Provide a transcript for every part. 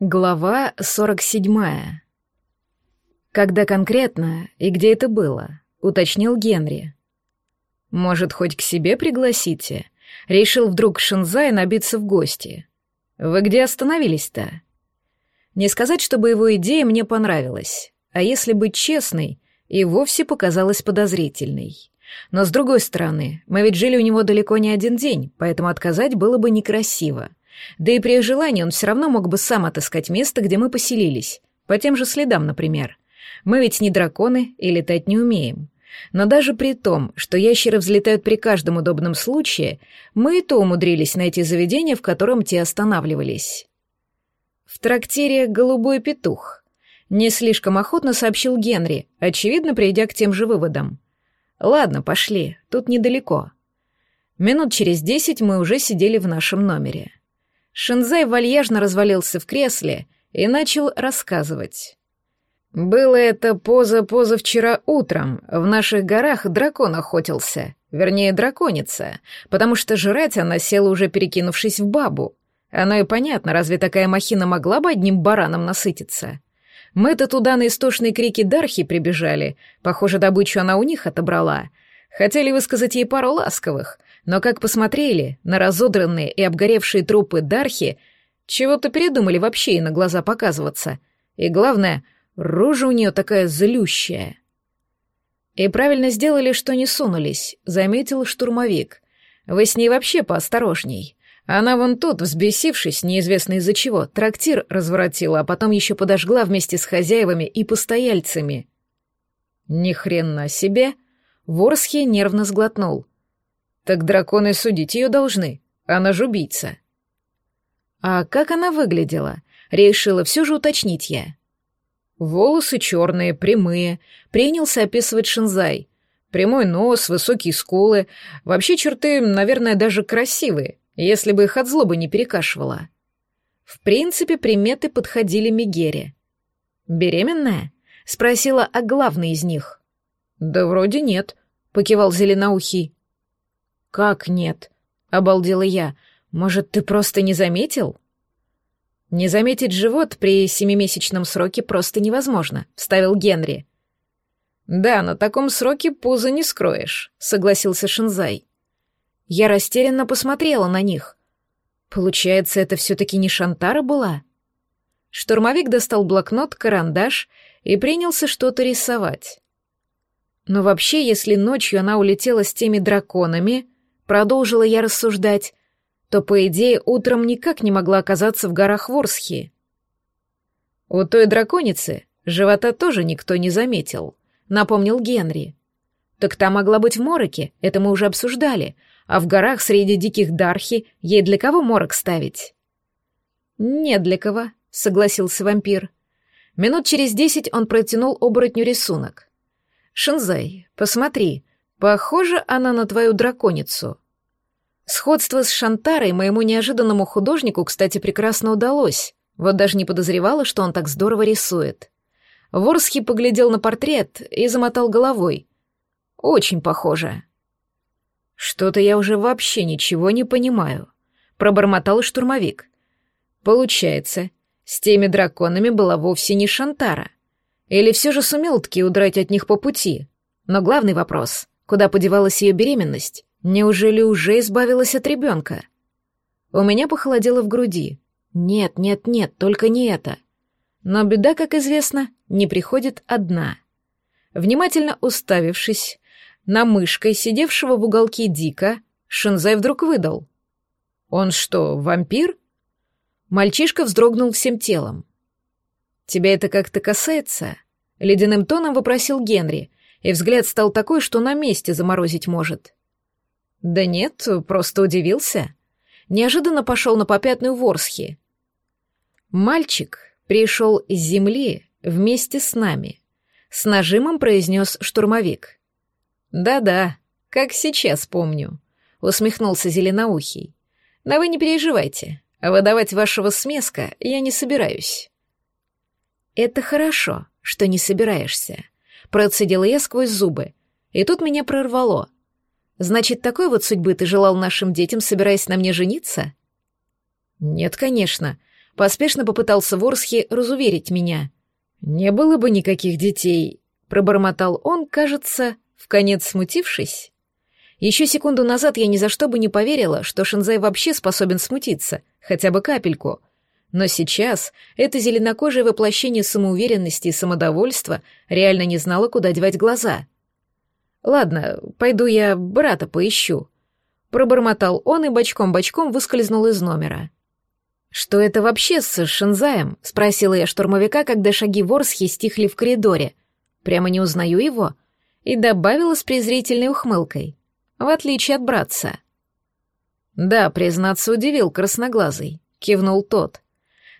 Глава 47. Когда конкретно и где это было, уточнил Генри. Может, хоть к себе пригласите? Решил вдруг Шинзай набиться в гости. Вы где остановились-то? Не сказать, чтобы его идея мне понравилась, а если быть честной, и вовсе показалась подозрительной. Но с другой стороны, мы ведь жили у него далеко не один день, поэтому отказать было бы некрасиво. Да и при желании он все равно мог бы сам отыскать место, где мы поселились. По тем же следам, например. Мы ведь не драконы и летать не умеем. Но даже при том, что ящеры взлетают при каждом удобном случае, мы и то умудрились найти заведение, в котором те останавливались. В трактире «Голубой петух», не слишком охотно сообщил Генри, очевидно, придя к тем же выводам. «Ладно, пошли, тут недалеко». Минут через десять мы уже сидели в нашем номере. Шинзай вальяжно развалился в кресле и начал рассказывать. «Было это поза-позавчера утром. В наших горах дракон охотился. Вернее, драконица, потому что жрать она села уже перекинувшись в бабу. Оно и понятно, разве такая махина могла бы одним бараном насытиться? Мы-то туда на истошные крики Дархи прибежали. Похоже, добычу она у них отобрала. Хотели высказать ей пару ласковых, но как посмотрели на разодранные и обгоревшие трупы Дархи, чего-то передумали вообще и на глаза показываться. И главное, рожа у нее такая злющая. И правильно сделали, что не сунулись, заметил штурмовик. Вы с ней вообще поосторожней. Она вон тут, взбесившись, неизвестно из-за чего, трактир разворотила, а потом еще подожгла вместе с хозяевами и постояльцами. Ни хрена себе! Ворсхи нервно сглотнул. Так драконы судить ее должны. Она же убийца. А как она выглядела? Решила все же уточнить я. Волосы черные, прямые, принялся описывать Шинзай. Прямой нос, высокие скулы. Вообще черты, наверное, даже красивые, если бы их от злобы не перекашивала. В принципе, приметы подходили Мегере. «Беременная?» — спросила о главной из них. «Да вроде нет», — покивал Зеленоухий. «Как нет?» — обалдела я. «Может, ты просто не заметил?» «Не заметить живот при семимесячном сроке просто невозможно», — вставил Генри. «Да, на таком сроке пузо не скроешь», — согласился Шинзай. Я растерянно посмотрела на них. Получается, это все-таки не Шантара была? Штурмовик достал блокнот, карандаш и принялся что-то рисовать. Но вообще, если ночью она улетела с теми драконами, Продолжила я рассуждать, то, по идее, утром никак не могла оказаться в горах Ворсхи. У той драконицы живота тоже никто не заметил, напомнил Генри. Так та могла быть в мороке, это мы уже обсуждали, а в горах среди диких дархи ей для кого морок ставить? Не для кого, согласился вампир. Минут через десять он протянул оборотню рисунок. «Шинзай, посмотри, Похоже она на твою драконицу. Сходство с Шантарой моему неожиданному художнику, кстати, прекрасно удалось. Вот даже не подозревала, что он так здорово рисует. Ворсхи поглядел на портрет и замотал головой. Очень похоже. Что-то я уже вообще ничего не понимаю, пробормотал штурмовик. Получается, с теми драконами была вовсе не Шантара. Или все же сумел таки удрать от них по пути? Но главный вопрос Куда подевалась ее беременность? Неужели уже избавилась от ребенка? У меня похолодело в груди. Нет, нет, нет, только не это. Но беда, как известно, не приходит одна. Внимательно уставившись на мышкой, сидевшего в уголке Дика, Шинзай вдруг выдал. «Он что, вампир?» Мальчишка вздрогнул всем телом. «Тебя это как-то касается?» — ледяным тоном вопросил Генри, и взгляд стал такой, что на месте заморозить может. Да нет, просто удивился. Неожиданно пошел на попятную Ворсхи. Мальчик пришел из земли вместе с нами. С нажимом произнес штурмовик. Да-да, как сейчас помню, усмехнулся Зеленоухий. Но вы не переживайте, выдавать вашего смеска я не собираюсь. Это хорошо, что не собираешься, Процедила я сквозь зубы. И тут меня прорвало. Значит, такой вот судьбы ты желал нашим детям, собираясь на мне жениться? Нет, конечно. Поспешно попытался Ворсхи разуверить меня. «Не было бы никаких детей», — пробормотал он, кажется, в конец смутившись. Еще секунду назад я ни за что бы не поверила, что Шинзай вообще способен смутиться, хотя бы капельку. Но сейчас это зеленокожее воплощение самоуверенности и самодовольства реально не знало, куда девать глаза. «Ладно, пойду я брата поищу», — пробормотал он и бочком-бочком выскользнул из номера. «Что это вообще с Шинзаем?» — спросила я штурмовика, когда шаги Ворсхи стихли в коридоре. «Прямо не узнаю его?» И добавила с презрительной ухмылкой в отличие от братца. Да, признаться, удивил красноглазый, кивнул тот.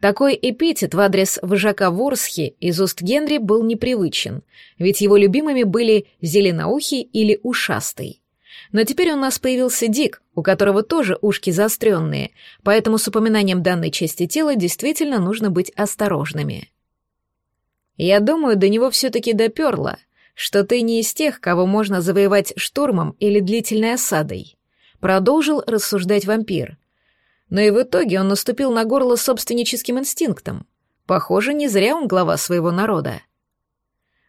Такой эпитет в адрес вожака Ворсхи из уст Генри был непривычен, ведь его любимыми были зеленоухий или ушастый. Но теперь у нас появился Дик, у которого тоже ушки заостренные, поэтому с упоминанием данной части тела действительно нужно быть осторожными. Я думаю, до него все-таки доперло — что ты не из тех, кого можно завоевать штурмом или длительной осадой. Продолжил рассуждать вампир. Но и в итоге он наступил на горло собственническим инстинктом. Похоже, не зря он глава своего народа.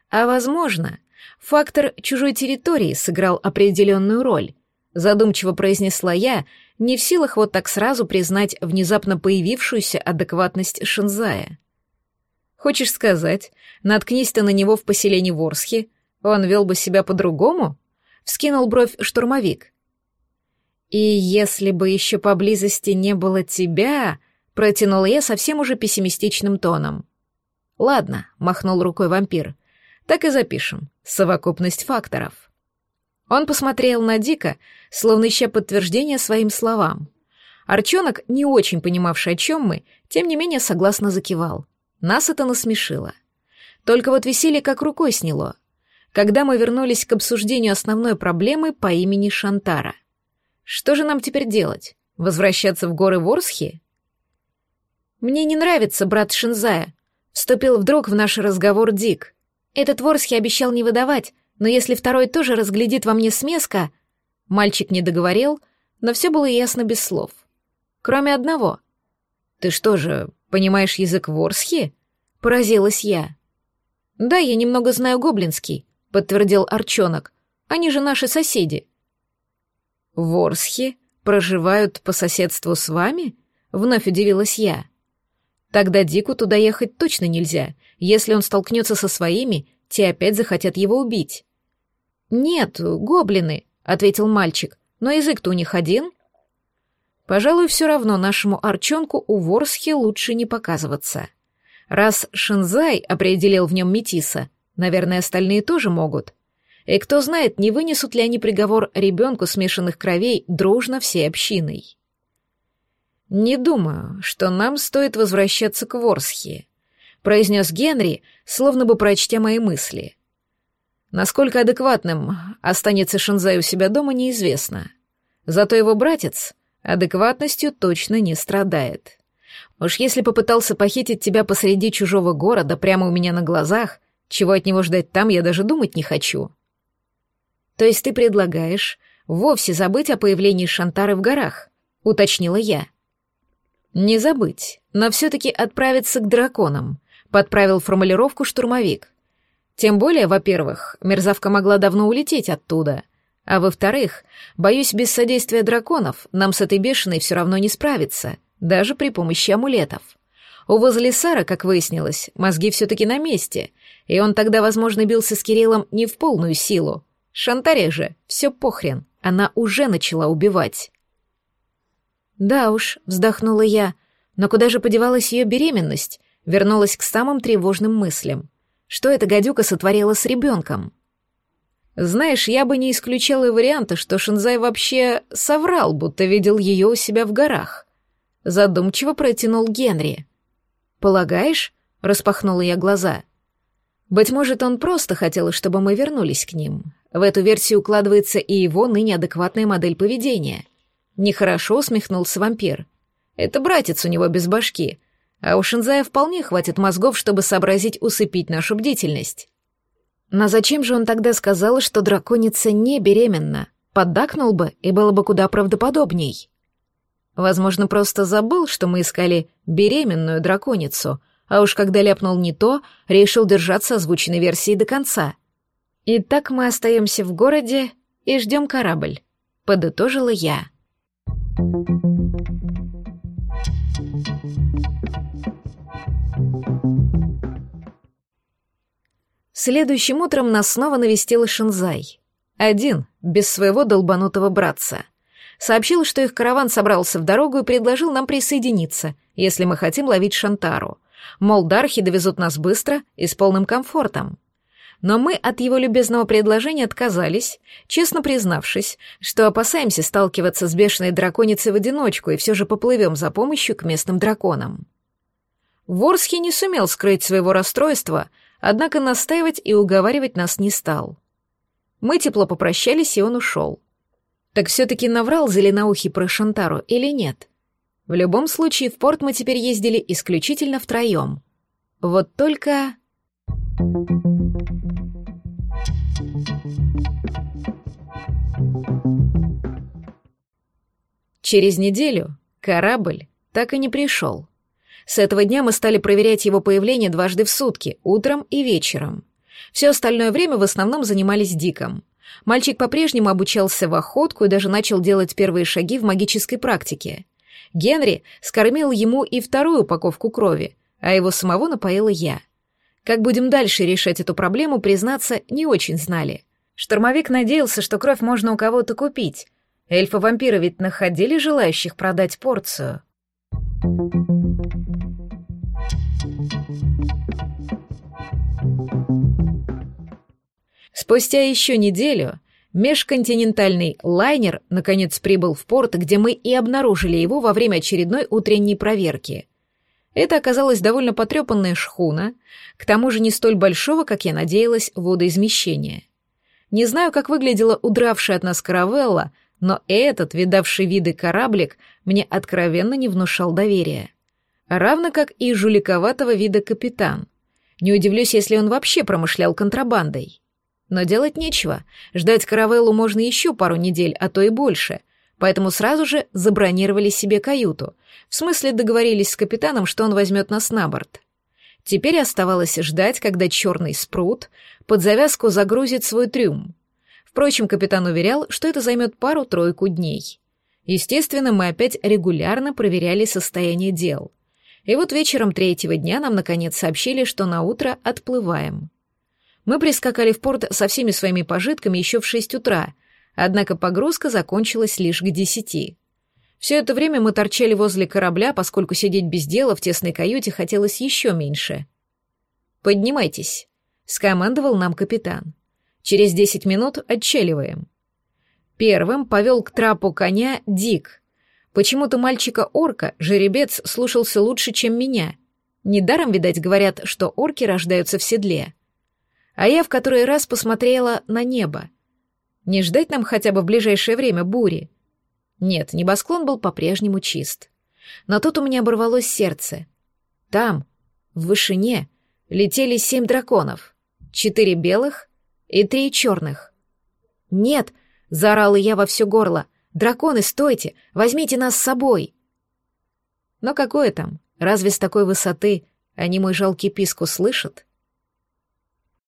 А возможно, фактор чужой территории сыграл определенную роль, задумчиво произнесла я, не в силах вот так сразу признать внезапно появившуюся адекватность Шинзая. Хочешь сказать, наткнись ты на него в поселении Ворсхи, он вел бы себя по-другому? Вскинул бровь штурмовик. И если бы еще поблизости не было тебя, протянула я совсем уже пессимистичным тоном. Ладно, махнул рукой вампир. Так и запишем. Совокупность факторов. Он посмотрел на Дика, словно ища подтверждение своим словам. Арчонок, не очень понимавший, о чем мы, тем не менее согласно закивал. Нас это насмешило. Только вот веселье как рукой сняло, когда мы вернулись к обсуждению основной проблемы по имени Шантара. Что же нам теперь делать? Возвращаться в горы Ворсхи? Мне не нравится брат Шинзая, вступил вдруг в наш разговор Дик. Этот Ворсхи обещал не выдавать, но если второй тоже разглядит во мне смеска... Мальчик не договорил, но все было ясно без слов. Кроме одного. Ты что же, Понимаешь язык ворсхи?» — поразилась я. «Да, я немного знаю гоблинский», — подтвердил Арчонок. «Они же наши соседи». «Ворсхи проживают по соседству с вами?» — вновь удивилась я. «Тогда Дику туда ехать точно нельзя. Если он столкнется со своими, те опять захотят его убить». «Нет, гоблины», — ответил мальчик. «Но язык-то у них один». Пожалуй, все равно нашему Арчонку у Ворсхи лучше не показываться. Раз Шинзай определил в нем метиса, наверное, остальные тоже могут. И кто знает, не вынесут ли они приговор ребенку смешанных кровей дружно всей общиной. «Не думаю, что нам стоит возвращаться к Ворсхе», — произнес Генри, словно бы прочтя мои мысли. Насколько адекватным останется Шинзай у себя дома, неизвестно. Зато его братец адекватностью точно не страдает. Уж если попытался похитить тебя посреди чужого города прямо у меня на глазах, чего от него ждать там, я даже думать не хочу. То есть ты предлагаешь вовсе забыть о появлении Шантары в горах, уточнила я. Не забыть, но все-таки отправиться к драконам, подправил формулировку штурмовик. Тем более, во-первых, мерзавка могла давно улететь оттуда, а во-вторых, боюсь, без содействия драконов нам с этой бешеной все равно не справиться, даже при помощи амулетов. У Возлисара, как выяснилось, мозги все-таки на месте, и он тогда, возможно, бился с Кириллом не в полную силу. Шантаре же, все похрен, она уже начала убивать. Да уж, вздохнула я, но куда же подевалась ее беременность? Вернулась к самым тревожным мыслям. Что эта гадюка сотворила с ребенком? Знаешь, я бы не исключал и варианта, что Шинзай вообще соврал, будто видел ее у себя в горах. Задумчиво протянул Генри. «Полагаешь?» — распахнула я глаза. «Быть может, он просто хотел, чтобы мы вернулись к ним. В эту версию укладывается и его ныне адекватная модель поведения». Нехорошо усмехнулся вампир. «Это братец у него без башки, а у Шинзая вполне хватит мозгов, чтобы сообразить усыпить нашу бдительность». Но зачем же он тогда сказал, что драконица не беременна? Поддакнул бы, и было бы куда правдоподобней. Возможно, просто забыл, что мы искали беременную драконицу, а уж когда ляпнул не то, решил держаться озвученной версии до конца. Итак, мы остаемся в городе и ждем корабль, подытожила я. Следующим утром нас снова навестил Шинзай. Один, без своего долбанутого братца. Сообщил, что их караван собрался в дорогу и предложил нам присоединиться, если мы хотим ловить Шантару. Мол, Дархи довезут нас быстро и с полным комфортом. Но мы от его любезного предложения отказались, честно признавшись, что опасаемся сталкиваться с бешеной драконицей в одиночку и все же поплывем за помощью к местным драконам. Ворсхи не сумел скрыть своего расстройства, однако настаивать и уговаривать нас не стал. Мы тепло попрощались, и он ушел. Так все-таки наврал Зеленоухий про Шантару или нет? В любом случае, в порт мы теперь ездили исключительно втроем. Вот только... Через неделю корабль так и не пришел. С этого дня мы стали проверять его появление дважды в сутки, утром и вечером. Все остальное время в основном занимались Диком. Мальчик по-прежнему обучался в охотку и даже начал делать первые шаги в магической практике. Генри скормил ему и вторую упаковку крови, а его самого напоила я. Как будем дальше решать эту проблему, признаться, не очень знали. Штурмовик надеялся, что кровь можно у кого-то купить. Эльфы-вампиры ведь находили желающих продать порцию. Спустя еще неделю межконтинентальный лайнер наконец прибыл в порт, где мы и обнаружили его во время очередной утренней проверки. Это оказалась довольно потрепанная шхуна, к тому же не столь большого, как я надеялась, водоизмещения. Не знаю, как выглядела удравшая от нас каравелла, но этот, видавший виды кораблик, мне откровенно не внушал доверия. Равно как и жуликоватого вида капитан. Не удивлюсь, если он вообще промышлял контрабандой. Но делать нечего. Ждать каравеллу можно еще пару недель, а то и больше. Поэтому сразу же забронировали себе каюту. В смысле договорились с капитаном, что он возьмет нас на борт. Теперь оставалось ждать, когда черный спрут под завязку загрузит свой трюм. Впрочем, капитан уверял, что это займет пару-тройку дней. Естественно, мы опять регулярно проверяли состояние дел. И вот вечером третьего дня нам наконец сообщили, что на утро отплываем. Мы прискакали в порт со всеми своими пожитками еще в шесть утра, однако погрузка закончилась лишь к десяти. Все это время мы торчали возле корабля, поскольку сидеть без дела в тесной каюте хотелось еще меньше. «Поднимайтесь», — скомандовал нам капитан. «Через десять минут отчаливаем». Первым повел к трапу коня Дик. Почему-то мальчика-орка жеребец слушался лучше, чем меня. Недаром, видать, говорят, что орки рождаются в седле а я в который раз посмотрела на небо. Не ждать нам хотя бы в ближайшее время бури? Нет, небосклон был по-прежнему чист. Но тут у меня оборвалось сердце. Там, в вышине, летели семь драконов. Четыре белых и три черных. «Нет!» — заорала я во все горло. «Драконы, стойте! Возьмите нас с собой!» Но какое там? Разве с такой высоты они мой жалкий писк услышат?